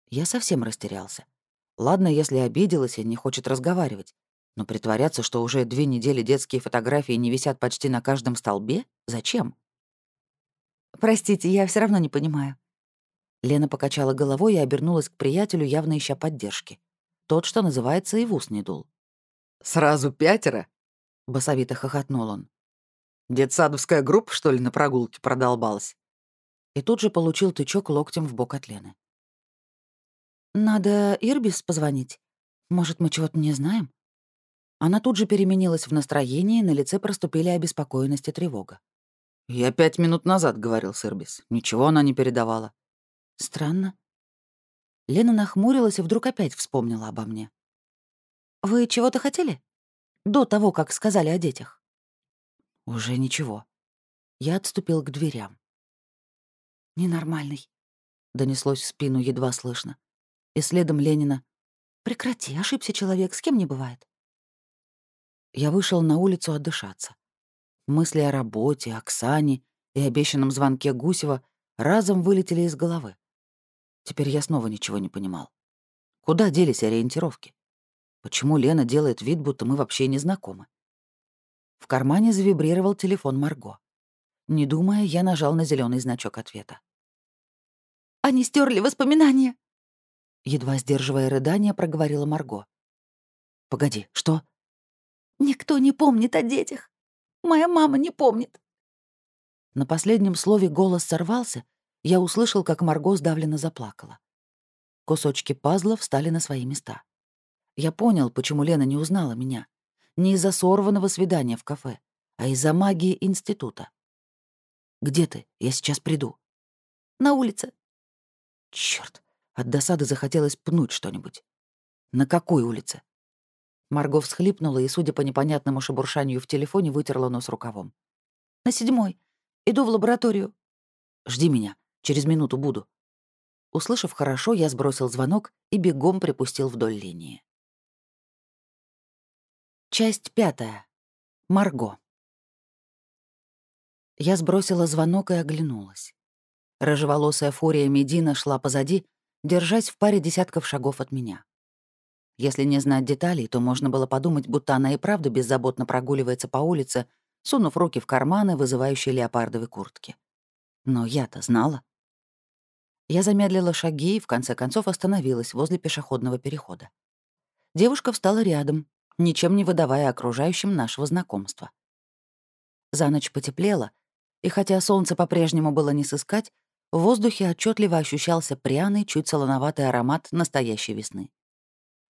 Я совсем растерялся. Ладно, если обиделась и не хочет разговаривать. Но притворяться, что уже две недели детские фотографии не висят почти на каждом столбе? Зачем? «Простите, я все равно не понимаю». Лена покачала головой и обернулась к приятелю, явно ища поддержки. Тот, что называется, и в ус не дул. «Сразу пятеро?» — басовито хохотнул он. «Детсадовская группа, что ли, на прогулке продолбалась?» И тут же получил тычок локтем в бок от Лены. «Надо Ирбис позвонить. Может, мы чего-то не знаем?» Она тут же переменилась в настроении, на лице проступили обеспокоенность и тревога. «Я пять минут назад говорил с Ирбис. Ничего она не передавала». «Странно». Лена нахмурилась и вдруг опять вспомнила обо мне. «Вы чего-то хотели? До того, как сказали о детях?» «Уже ничего». Я отступил к дверям. «Ненормальный», — донеслось в спину едва слышно. И следом Ленина. «Прекрати, ошибся человек, с кем не бывает». Я вышел на улицу отдышаться. Мысли о работе, Оксане и обещанном звонке Гусева разом вылетели из головы. Теперь я снова ничего не понимал. Куда делись ориентировки? Почему Лена делает вид, будто мы вообще не знакомы? В кармане завибрировал телефон Марго. Не думая, я нажал на зеленый значок ответа. «Они стерли воспоминания!» Едва сдерживая рыдание, проговорила Марго. «Погоди, что?» Никто не помнит о детях. Моя мама не помнит. На последнем слове голос сорвался, я услышал, как Марго сдавленно заплакала. Кусочки пазла встали на свои места. Я понял, почему Лена не узнала меня. Не из-за сорванного свидания в кафе, а из-за магии института. «Где ты? Я сейчас приду». «На улице». Черт! От досады захотелось пнуть что-нибудь. «На какой улице?» Марго всхлипнула и, судя по непонятному шебуршанию в телефоне, вытерла нос рукавом. «На седьмой. Иду в лабораторию». «Жди меня. Через минуту буду». Услышав хорошо, я сбросил звонок и бегом припустил вдоль линии. Часть пятая. Марго. Я сбросила звонок и оглянулась. Рыжеволосая фурия Медина шла позади, держась в паре десятков шагов от меня. Если не знать деталей, то можно было подумать, будто она и правда беззаботно прогуливается по улице, сунув руки в карманы, вызывающие леопардовой куртки. Но я-то знала. Я замедлила шаги и, в конце концов, остановилась возле пешеходного перехода. Девушка встала рядом, ничем не выдавая окружающим нашего знакомства. За ночь потеплело, и хотя солнце по-прежнему было не сыскать, в воздухе отчетливо ощущался пряный, чуть солоноватый аромат настоящей весны.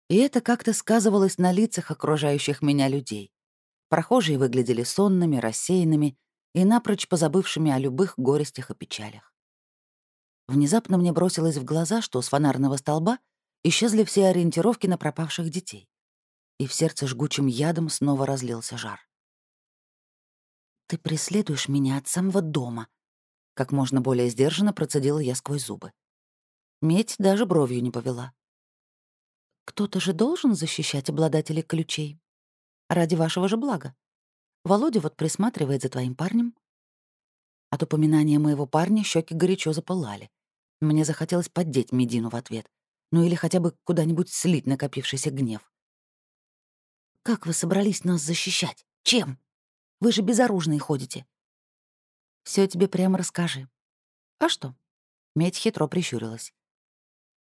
И это как-то сказывалось на лицах окружающих меня людей. Прохожие выглядели сонными, рассеянными и напрочь позабывшими о любых горестях и печалях. Внезапно мне бросилось в глаза, что с фонарного столба исчезли все ориентировки на пропавших детей. И в сердце жгучим ядом снова разлился жар. «Ты преследуешь меня от самого дома», — как можно более сдержанно процедила я сквозь зубы. Медь даже бровью не повела. «Кто-то же должен защищать обладателей ключей. Ради вашего же блага. Володя вот присматривает за твоим парнем». От упоминания моего парня щеки горячо запылали. Мне захотелось поддеть Медину в ответ. Ну или хотя бы куда-нибудь слить накопившийся гнев. «Как вы собрались нас защищать? Чем?» Вы же безоружные ходите. Все тебе прямо расскажи. А что? Медь хитро прищурилась.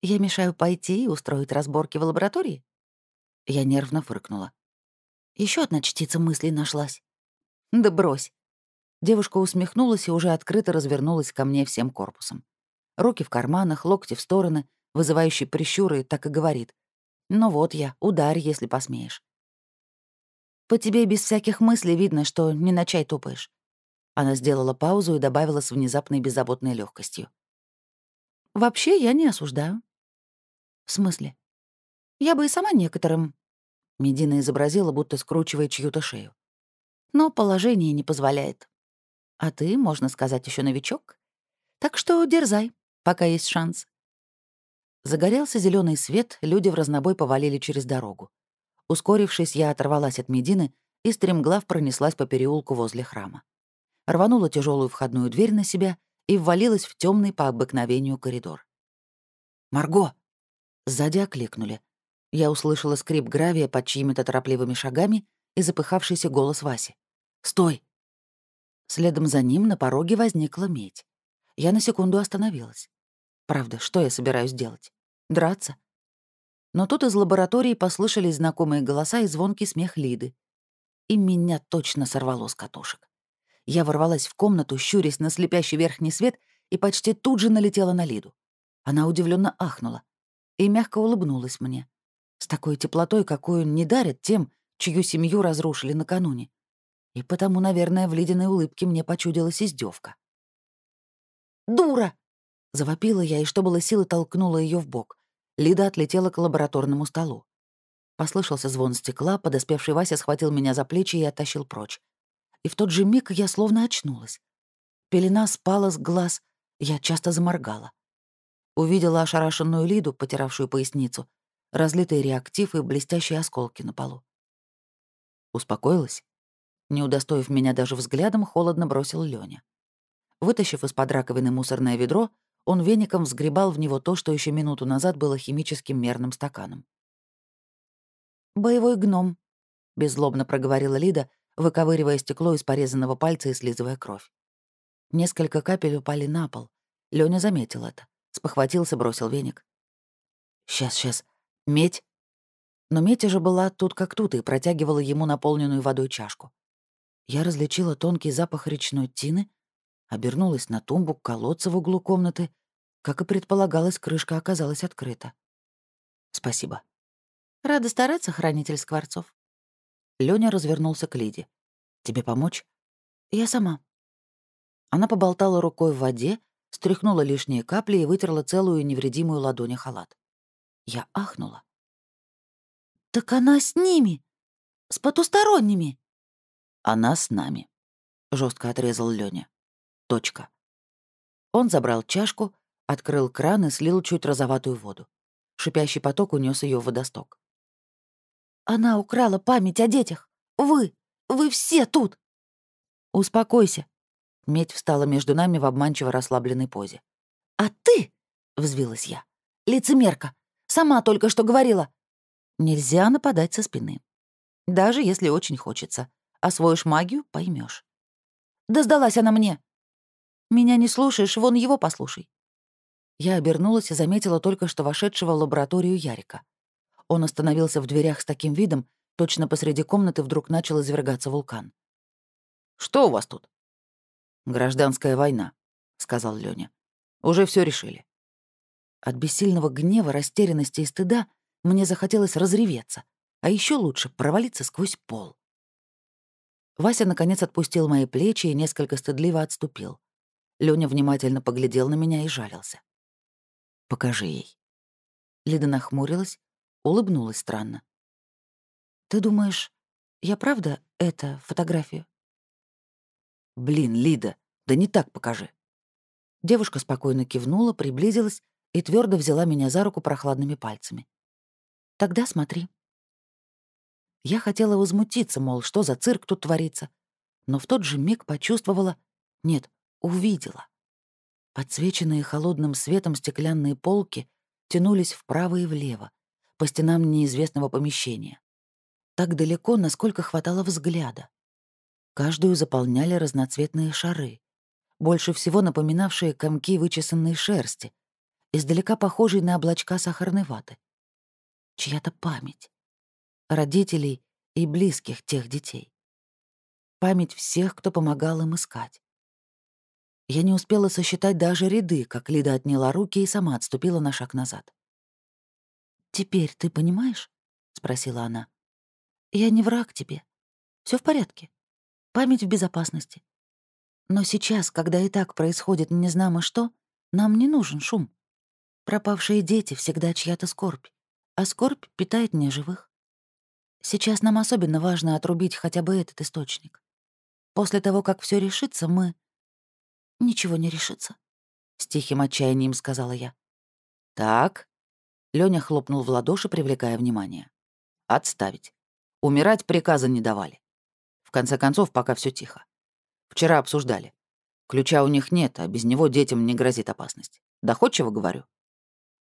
Я мешаю пойти и устроить разборки в лаборатории? Я нервно фыркнула. Еще одна частица мыслей нашлась. Да брось. Девушка усмехнулась и уже открыто развернулась ко мне всем корпусом. Руки в карманах, локти в стороны, вызывающие прищуры, так и говорит. «Ну вот я, ударь, если посмеешь». По тебе без всяких мыслей видно, что не на чай тупаешь». Она сделала паузу и добавила с внезапной беззаботной легкостью. «Вообще я не осуждаю». «В смысле?» «Я бы и сама некоторым...» Медина изобразила, будто скручивая чью-то шею. «Но положение не позволяет. А ты, можно сказать, еще новичок. Так что дерзай, пока есть шанс». Загорелся зеленый свет, люди в разнобой повалили через дорогу. Ускорившись, я оторвалась от Медины и стремглав пронеслась по переулку возле храма. Рванула тяжелую входную дверь на себя и ввалилась в темный по обыкновению коридор. «Марго!» Сзади окликнули. Я услышала скрип гравия под чьими-то торопливыми шагами и запыхавшийся голос Васи. «Стой!» Следом за ним на пороге возникла медь. Я на секунду остановилась. Правда, что я собираюсь делать? Драться? Но тут из лаборатории послышались знакомые голоса и звонкий смех Лиды. И меня точно сорвало с катушек. Я ворвалась в комнату, щурясь на слепящий верхний свет, и почти тут же налетела на Лиду. Она удивленно ахнула и мягко улыбнулась мне. С такой теплотой, какую не дарят тем, чью семью разрушили накануне. И потому, наверное, в Лидиной улыбке мне почудилась издевка. «Дура!» — завопила я, и что было силы толкнула ее в бок. Лида отлетела к лабораторному столу. Послышался звон стекла, подоспевший Вася схватил меня за плечи и оттащил прочь. И в тот же миг я словно очнулась. Пелена спала с глаз, я часто заморгала. Увидела ошарашенную Лиду, потиравшую поясницу, разлитый реактив и блестящие осколки на полу. Успокоилась? Не удостоив меня даже взглядом, холодно бросил Лёня. Вытащив из-под раковины мусорное ведро, он веником взгребал в него то, что еще минуту назад было химическим мерным стаканом. «Боевой гном», — беззлобно проговорила Лида, выковыривая стекло из порезанного пальца и слизывая кровь. Несколько капель упали на пол. Лёня заметил это. Спохватился, бросил веник. «Сейчас, сейчас. Медь?» Но медь уже была тут как тут и протягивала ему наполненную водой чашку. Я различила тонкий запах речной тины, обернулась на тумбу колодца в углу комнаты. Как и предполагалось, крышка оказалась открыта. «Спасибо». «Рада стараться, хранитель скворцов». Лёня развернулся к Лиде. «Тебе помочь?» «Я сама». Она поболтала рукой в воде, стряхнула лишние капли и вытерла целую невредимую ладонь халат. Я ахнула. «Так она с ними! С потусторонними!» «Она с нами», — жестко отрезал Лёня. Точка. Он забрал чашку, открыл кран и слил чуть розоватую воду. Шипящий поток унес ее в водосток. «Она украла память о детях! Вы! Вы все тут!» «Успокойся!» Медь встала между нами в обманчиво расслабленной позе. «А ты?» — взвилась я. «Лицемерка! Сама только что говорила!» «Нельзя нападать со спины. Даже если очень хочется. Освоишь магию — поймешь. «Да сдалась она мне!» Меня не слушаешь, вон его послушай». Я обернулась и заметила только что вошедшего в лабораторию Ярика. Он остановился в дверях с таким видом, точно посреди комнаты вдруг начал извергаться вулкан. «Что у вас тут?» «Гражданская война», — сказал Лёня. «Уже все решили». От бессильного гнева, растерянности и стыда мне захотелось разреветься, а еще лучше провалиться сквозь пол. Вася, наконец, отпустил мои плечи и несколько стыдливо отступил. Лёня внимательно поглядел на меня и жалился. Покажи ей». Лида нахмурилась, улыбнулась странно. «Ты думаешь, я правда это фотографию?» «Блин, Лида, да не так покажи». Девушка спокойно кивнула, приблизилась и твердо взяла меня за руку прохладными пальцами. «Тогда смотри». Я хотела возмутиться, мол, что за цирк тут творится, но в тот же миг почувствовала, нет, увидела. Подсвеченные холодным светом стеклянные полки тянулись вправо и влево, по стенам неизвестного помещения. Так далеко, насколько хватало взгляда. Каждую заполняли разноцветные шары, больше всего напоминавшие комки вычесанной шерсти, издалека похожие на облачка сахарной ваты. Чья-то память. Родителей и близких тех детей. Память всех, кто помогал им искать. Я не успела сосчитать даже ряды, как Лида отняла руки и сама отступила на шаг назад. «Теперь ты понимаешь?» — спросила она. «Я не враг тебе. Все в порядке. Память в безопасности. Но сейчас, когда и так происходит незнамо что, нам не нужен шум. Пропавшие дети всегда чья-то скорбь, а скорбь питает неживых. Сейчас нам особенно важно отрубить хотя бы этот источник. После того, как все решится, мы... Ничего не решится, — с тихим отчаянием сказала я. «Так», — Лёня хлопнул в ладоши, привлекая внимание. «Отставить. Умирать приказа не давали. В конце концов, пока все тихо. Вчера обсуждали. Ключа у них нет, а без него детям не грозит опасность. Доходчиво говорю?»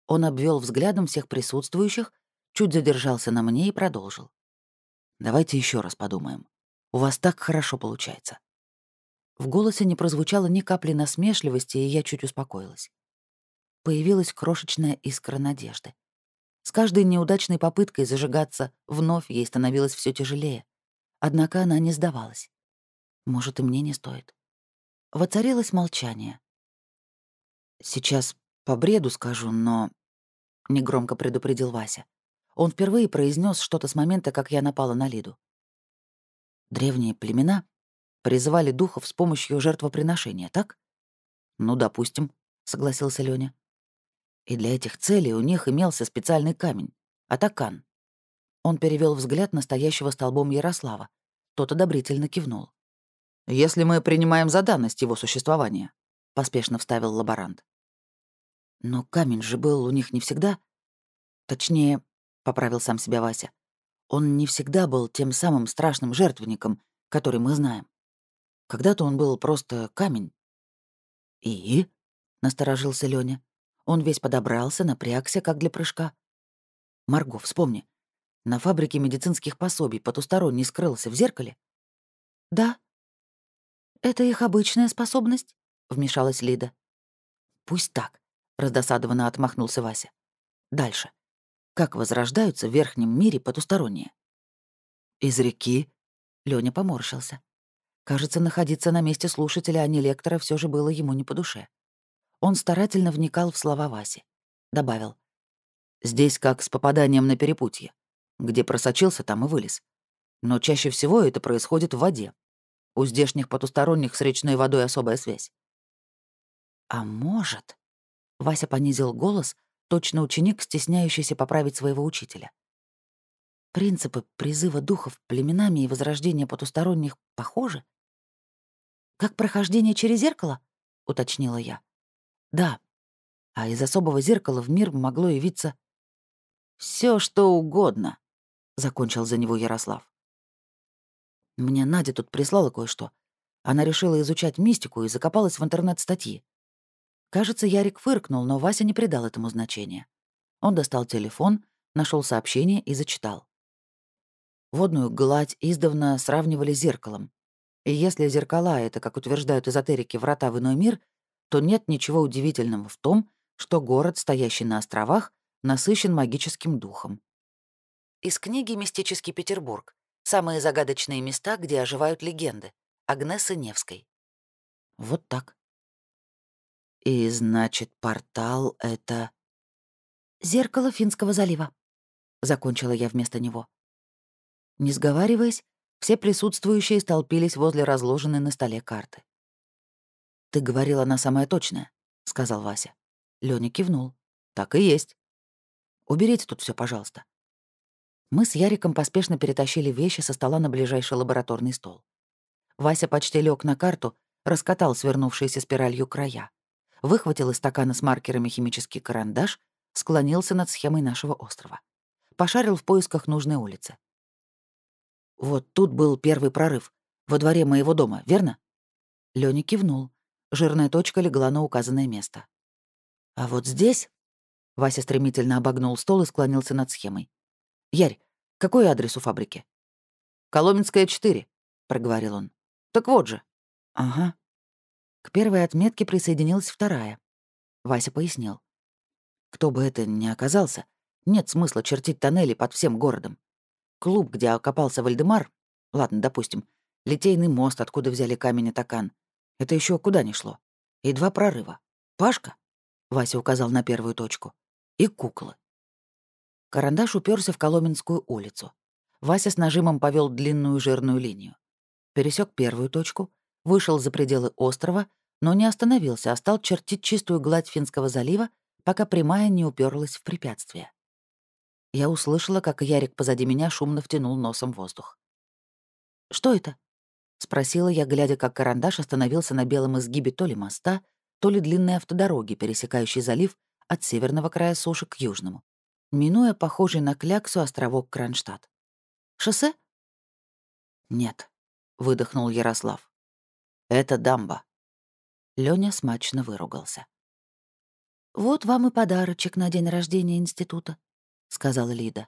Он обвел взглядом всех присутствующих, чуть задержался на мне и продолжил. «Давайте еще раз подумаем. У вас так хорошо получается». В голосе не прозвучало ни капли насмешливости, и я чуть успокоилась. Появилась крошечная искра надежды. С каждой неудачной попыткой зажигаться вновь ей становилось все тяжелее. Однако она не сдавалась. Может, и мне не стоит. Воцарилось молчание. «Сейчас по бреду скажу, но...» — негромко предупредил Вася. Он впервые произнес что-то с момента, как я напала на Лиду. Древние племена призывали духов с помощью жертвоприношения, так? Ну, допустим, согласился Лёня. И для этих целей у них имелся специальный камень — атакан. Он перевел взгляд на стоящего столбом Ярослава. Тот одобрительно кивнул. «Если мы принимаем за данность его существования», — поспешно вставил лаборант. «Но камень же был у них не всегда. Точнее, — поправил сам себя Вася, — он не всегда был тем самым страшным жертвенником, который мы знаем. Когда-то он был просто камень». «И?» — насторожился Лёня. Он весь подобрался, напрягся, как для прыжка. «Марго, вспомни. На фабрике медицинских пособий потусторонний скрылся в зеркале?» «Да». «Это их обычная способность?» — вмешалась Лида. «Пусть так. — раздосадованно отмахнулся Вася. «Дальше. Как возрождаются в верхнем мире потусторонние?» «Из реки?» — Лёня поморщился. Кажется, находиться на месте слушателя, а не лектора, все же было ему не по душе. Он старательно вникал в слова Васи. Добавил. «Здесь как с попаданием на перепутье. Где просочился, там и вылез. Но чаще всего это происходит в воде. У здешних потусторонних с речной водой особая связь». «А может...» Вася понизил голос, точно ученик, стесняющийся поправить своего учителя. Принципы призыва духов племенами и возрождения потусторонних похожи? «Как прохождение через зеркало?» — уточнила я. «Да. А из особого зеркала в мир могло явиться...» Все что угодно», — закончил за него Ярослав. Мне Надя тут прислала кое-что. Она решила изучать мистику и закопалась в интернет-статьи. Кажется, Ярик фыркнул, но Вася не придал этому значения. Он достал телефон, нашел сообщение и зачитал. Водную гладь издавна сравнивали с зеркалом. И если зеркала — это, как утверждают эзотерики, врата в иной мир, то нет ничего удивительного в том, что город, стоящий на островах, насыщен магическим духом. Из книги «Мистический Петербург. Самые загадочные места, где оживают легенды» Агнесы Невской. Вот так. И значит, портал — это... «Зеркало Финского залива», — закончила я вместо него. Не сговариваясь, все присутствующие столпились возле разложенной на столе карты. «Ты говорила, она самая точная», — сказал Вася. Лёня кивнул. Так и есть. Уберите тут все, пожалуйста. Мы с Яриком поспешно перетащили вещи со стола на ближайший лабораторный стол. Вася почти лег на карту, раскатал свернувшиеся спиралью края, выхватил из стакана с маркерами химический карандаш, склонился над схемой нашего острова. Пошарил в поисках нужной улицы. «Вот тут был первый прорыв. Во дворе моего дома, верно?» Лёня кивнул. Жирная точка легла на указанное место. «А вот здесь...» Вася стремительно обогнул стол и склонился над схемой. «Ярь, какой адрес у фабрики?» «Коломенская, 4», — проговорил он. «Так вот же». «Ага». К первой отметке присоединилась вторая. Вася пояснил. «Кто бы это ни оказался, нет смысла чертить тоннели под всем городом. Клуб, где окопался Вальдемар, ладно, допустим, Литейный мост, откуда взяли камень и токан. Это еще куда ни шло. И два прорыва. Пашка, Вася указал на первую точку, и куклы. Карандаш уперся в Коломенскую улицу. Вася с нажимом повел длинную жирную линию. Пересек первую точку, вышел за пределы острова, но не остановился, а стал чертить чистую гладь Финского залива, пока прямая не уперлась в препятствие. Я услышала, как Ярик позади меня шумно втянул носом воздух. «Что это?» — спросила я, глядя, как карандаш остановился на белом изгибе то ли моста, то ли длинной автодороги, пересекающей залив от северного края суши к южному минуя похожий на кляксу островок Кронштадт. «Шоссе?» «Нет», — выдохнул Ярослав. «Это дамба». Лёня смачно выругался. «Вот вам и подарочек на день рождения института», — сказала Лида.